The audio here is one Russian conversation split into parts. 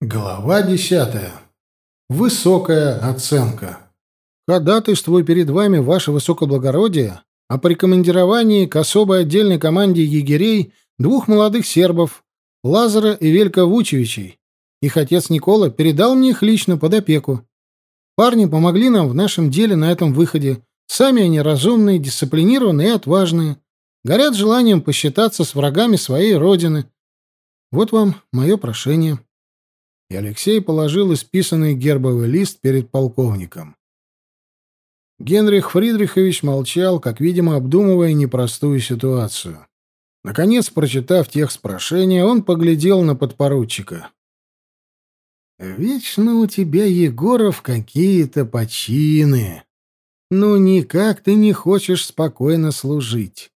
Глава десятая. Высокая оценка. Ходатайствую перед вами, ваше высокоблагородие, о прикомандировании к особой отдельной команде егерей двух молодых сербов, Лазара и Велька Вучевичей. Их отец Никола передал мне их лично под опеку. Парни помогли нам в нашем деле на этом выходе. Сами они разумные, дисциплинированные и отважные. Горят желанием посчитаться с врагами своей родины. Вот вам мое прошение и Алексей положил исписанный гербовый лист перед полковником. Генрих Фридрихович молчал, как, видимо, обдумывая непростую ситуацию. Наконец, прочитав текст прошения, он поглядел на подпоручика. «Вечно у тебя, Егоров, какие-то почины. Ну, никак ты не хочешь спокойно служить.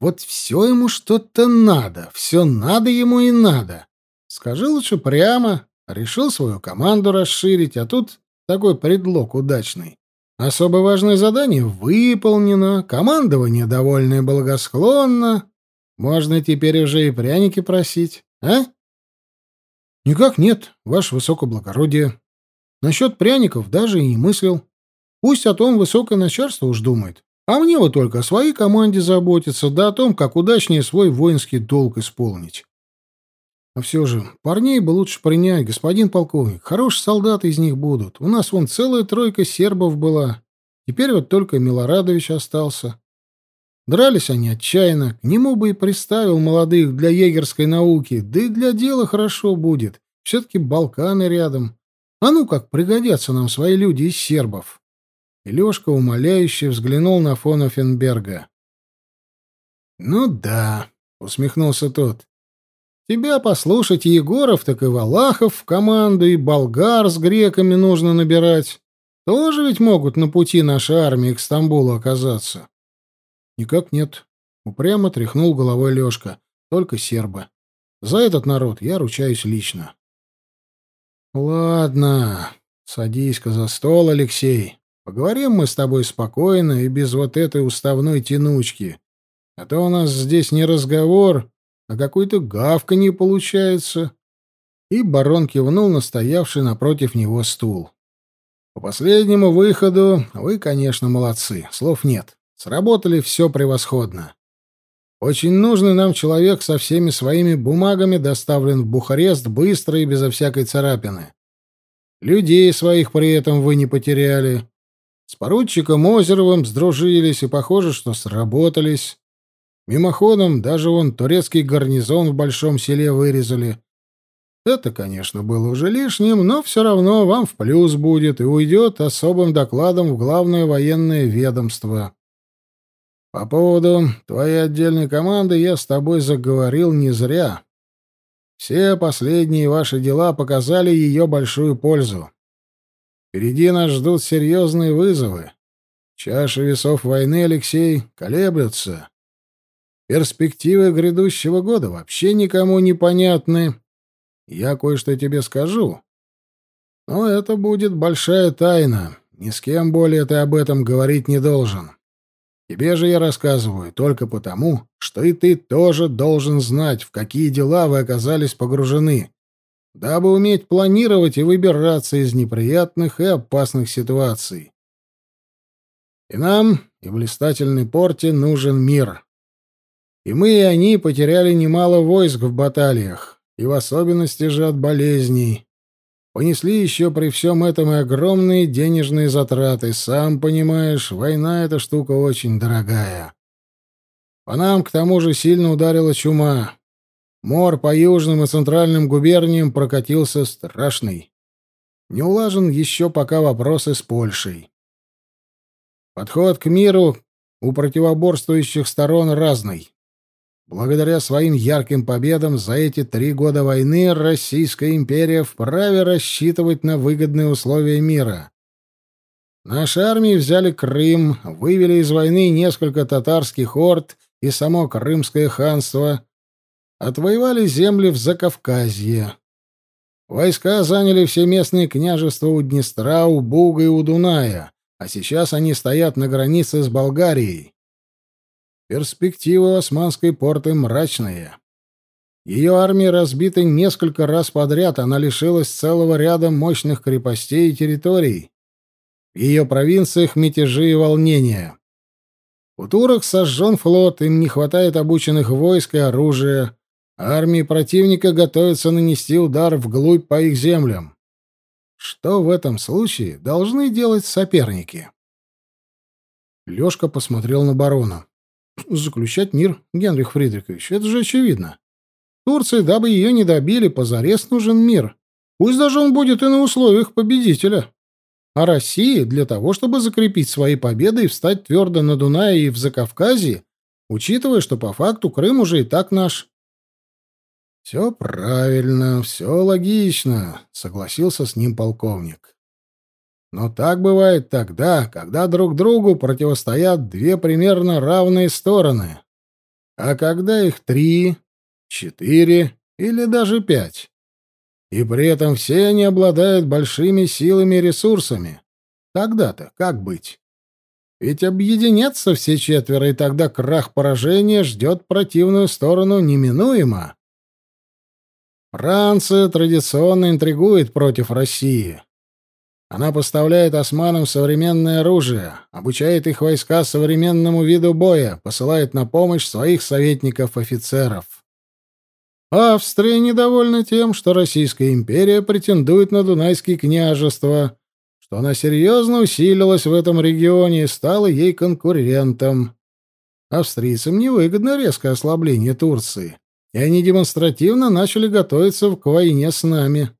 Вот все ему что-то надо, все надо ему и надо. Скажи лучше прямо, Решил свою команду расширить, а тут такой предлог удачный. Особо важное задание выполнено, командование довольно и благосклонно. Можно теперь уже и пряники просить, а? Никак нет, ваше высокоблагородие. Насчет пряников даже и не мыслил. Пусть о том высокое начальство уж думает. А мне вот только о своей команде заботиться, да о том, как удачнее свой воинский долг исполнить. А все же, парней бы лучше принять, господин полковник. Хорошие солдаты из них будут. У нас вон целая тройка сербов была. Теперь вот только Милорадович остался. Дрались они отчаянно. К нему бы и приставил молодых для егерской науки. Да и для дела хорошо будет. Все-таки Балканы рядом. А ну как пригодятся нам свои люди из сербов. И Лешка умоляюще взглянул на фон Оффенберга. «Ну да», — усмехнулся тот. Тебя послушать Егоров, так и Валахов в команду, и болгар с греками нужно набирать. Тоже ведь могут на пути нашей армии к Стамбулу оказаться. Никак нет. Упрямо тряхнул головой Лёшка. Только сербы. За этот народ я ручаюсь лично. Ладно, садись-ка за стол, Алексей. Поговорим мы с тобой спокойно и без вот этой уставной тянучки. А то у нас здесь не разговор, а какой-то гавканье получается. И барон кивнул на стоявший напротив него стул. По последнему выходу вы, конечно, молодцы, слов нет. Сработали все превосходно. Очень нужный нам человек со всеми своими бумагами доставлен в Бухарест быстро и безо всякой царапины. Людей своих при этом вы не потеряли. С поручиком Озеровым сдружились и, похоже, что сработались. Мимоходом даже вон турецкий гарнизон в большом селе вырезали. Это, конечно, было уже лишним, но все равно вам в плюс будет и уйдет особым докладом в главное военное ведомство. По поводу твоей отдельной команды я с тобой заговорил не зря. Все последние ваши дела показали ее большую пользу. Впереди нас ждут серьезные вызовы. Чаши весов войны, Алексей, колеблются. Перспективы грядущего года вообще никому не понятны. Я кое-что тебе скажу. Но это будет большая тайна. Ни с кем более ты об этом говорить не должен. Тебе же я рассказываю только потому, что и ты тоже должен знать, в какие дела вы оказались погружены, дабы уметь планировать и выбираться из неприятных и опасных ситуаций. И нам, и блистательной порте нужен мир. И мы, и они потеряли немало войск в баталиях, и в особенности же от болезней. Понесли еще при всем этом и огромные денежные затраты. Сам понимаешь, война — эта штука очень дорогая. По нам, к тому же, сильно ударила чума. Мор по южным и центральным губерниям прокатился страшный. Не улажен еще пока вопросы с Польшей. Подход к миру у противоборствующих сторон разный. Благодаря своим ярким победам за эти три года войны Российская империя вправе рассчитывать на выгодные условия мира. Наши армии взяли Крым, вывели из войны несколько татарских орд и само Крымское ханство, отвоевали земли в Закавказье. Войска заняли все местные княжества у Днестра, у Буга и у Дуная, а сейчас они стоят на границе с Болгарией. Перспективы османской порты мрачные. Ее армия разбита несколько раз подряд, она лишилась целого ряда мощных крепостей и территорий. В ее провинциях мятежи и волнения. У турок сожжен флот, им не хватает обученных войск и оружия. Армии противника готовятся нанести удар вглубь по их землям. Что в этом случае должны делать соперники? Лёшка посмотрел на барона. Заключать мир, Генрих Фридрикович, это же очевидно. Турции, дабы ее не добили, позарез нужен мир. Пусть даже он будет и на условиях победителя а России для того, чтобы закрепить свои победы и встать твердо на Дунае и в Закавказье, учитывая, что по факту Крым уже и так наш. «Все правильно, все логично», — согласился с ним полковник. «Но так бывает тогда, когда друг другу противостоят две примерно равные стороны. А когда их три, четыре или даже пять. И при этом все они обладают большими силами и ресурсами. Тогда-то как быть? Ведь объединятся все четверо, и тогда крах поражения ждет противную сторону неминуемо. Франция традиционно интригует против России. Она поставляет османам современное оружие, обучает их войска современному виду боя, посылает на помощь своих советников-офицеров. Австрия недовольна тем, что Российская империя претендует на Дунайские княжества, что она серьезно усилилась в этом регионе и стала ей конкурентом. Австрийцам невыгодно резкое ослабление Турции, и они демонстративно начали готовиться к войне с нами.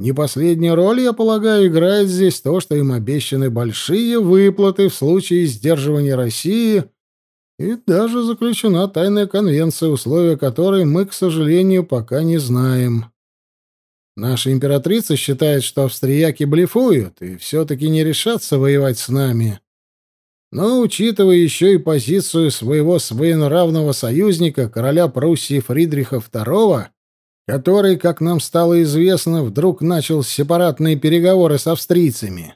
Не последнюю роль, я полагаю, играет здесь то, что им обещаны большие выплаты в случае сдерживания России — и даже заключена тайная конвенция, условия которой мы, к сожалению, пока не знаем. Наша императрица считает, что австрияки блефуют и все-таки не решатся воевать с нами. Но, учитывая еще и позицию своего своенравного союзника, короля Пруссии Фридриха II, который, как нам стало известно, вдруг начал сепаратные переговоры с австрийцами,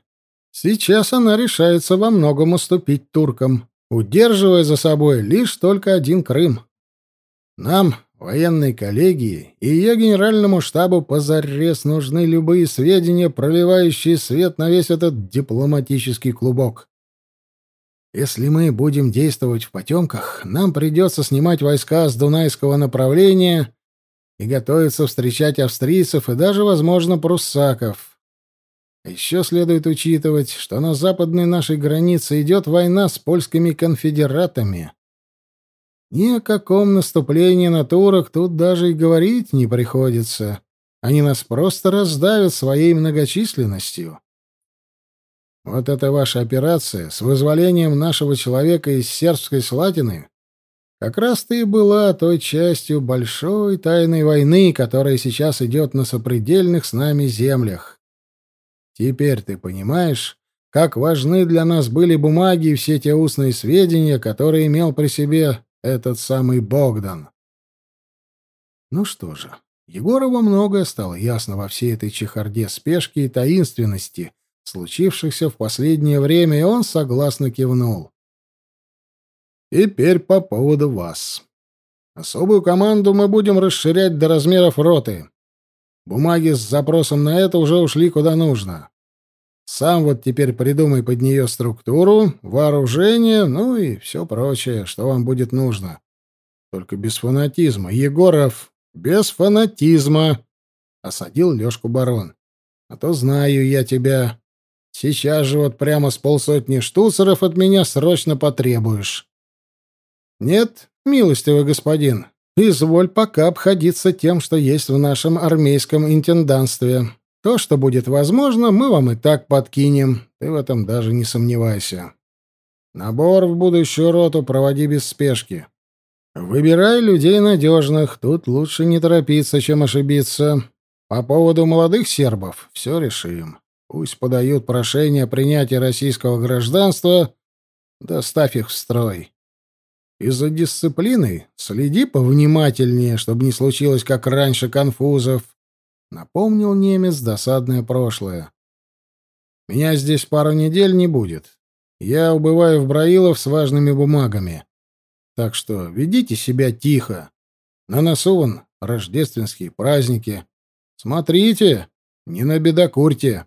сейчас она решается во многом уступить туркам удерживая за собой лишь только один Крым. Нам, военной коллегии и ее генеральному штабу позарез нужны любые сведения, проливающие свет на весь этот дипломатический клубок. Если мы будем действовать в потемках, нам придется снимать войска с Дунайского направления и готовиться встречать австрийцев и даже, возможно, пруссаков. Еще следует учитывать, что на западной нашей границе идет война с польскими конфедератами. Ни о каком наступлении на турок тут даже и говорить не приходится. Они нас просто раздавят своей многочисленностью. Вот эта ваша операция с вызволением нашего человека из сербской слатины как раз-то и была той частью большой тайной войны, которая сейчас идет на сопредельных с нами землях. Теперь ты понимаешь, как важны для нас были бумаги и все те устные сведения, которые имел при себе этот самый Богдан. Ну что же, Егорову многое стало ясно во всей этой чехарде спешки и таинственности, случившихся в последнее время, и он согласно кивнул. Теперь по поводу вас. Особую команду мы будем расширять до размеров роты. Бумаги с запросом на это уже ушли куда нужно. Сам вот теперь придумай под нее структуру, вооружение, ну и все прочее, что вам будет нужно. Только без фанатизма. Егоров, без фанатизма!» — осадил Лешку барон. «А то знаю я тебя. Сейчас же вот прямо с полсотни штуцеров от меня срочно потребуешь». «Нет, милостивый господин, Изволь пока обходиться тем, что есть в нашем армейском интенданстве. То, что будет возможно, мы вам и так подкинем. Ты в этом даже не сомневайся. Набор в будущую роту проводи без спешки. Выбирай людей надежных. Тут лучше не торопиться, чем ошибиться. По поводу молодых сербов все решим. Пусть подают прошение о принятии российского гражданства. Доставь их в строй. Из-за дисциплины следи повнимательнее, чтобы не случилось, как раньше, конфузов. Напомнил немец досадное прошлое. Меня здесь пару недель не будет. Я убываю в Браилов с важными бумагами. Так что ведите себя тихо. На носу вон рождественские праздники. Смотрите, не набедокурьте.